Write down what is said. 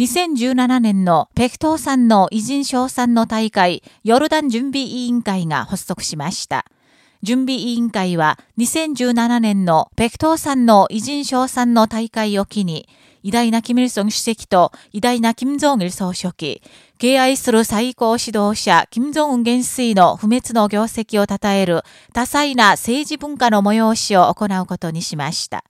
2017年の北東山の偉人賞賛の大会、ヨルダン準備委員会が発足しました。準備委員会は2017年の北東山の偉人賞賛の大会を機に、偉大なキム・イルソン主席と偉大なキム・ジョン・イル総書記、敬愛する最高指導者、キム・ジョン・ウン元帥の不滅の業績を称える多彩な政治文化の催しを行うことにしました。